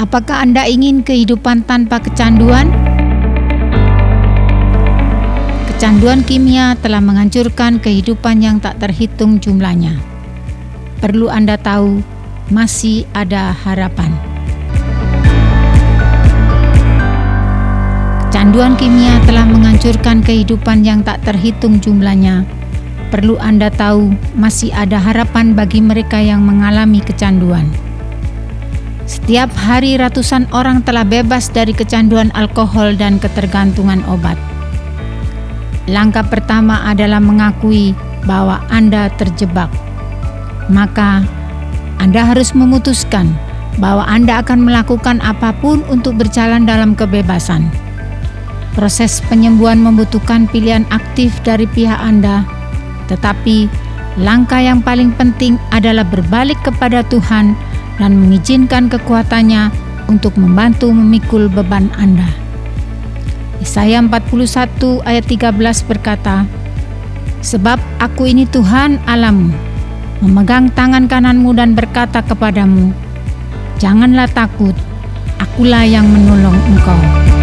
Apakah Anda ingin kehidupan tanpa kecanduan? Kecanduan kimia telah menghancurkan kehidupan yang tak terhitung jumlahnya. Perlu Anda tahu, masih ada harapan. Kecanduan kimia telah menghancurkan kehidupan yang tak terhitung jumlahnya. Perlu Anda tahu, masih ada harapan bagi mereka yang mengalami kecanduan. Setiap hari ratusan orang telah bebas dari kecanduan alkohol dan ketergantungan obat. Langkah pertama adalah mengakui bahwa Anda terjebak. Maka, Anda harus memutuskan bahwa Anda akan melakukan apa pun untuk berjalan dalam kebebasan. Proses penyembuhan membutuhkan pilihan aktif dari pihak Anda, tetapi langkah yang paling penting adalah berbalik kepada Tuhan dan mengizinkan kekuatannya untuk membantu memikul beban Anda. Yesaya 41 ayat 13 berkata, Sebab aku ini Tuhan Alamu, memegang tangan kananmu dan berkata kepadamu, Janganlah takut, akulah yang menolong engkau.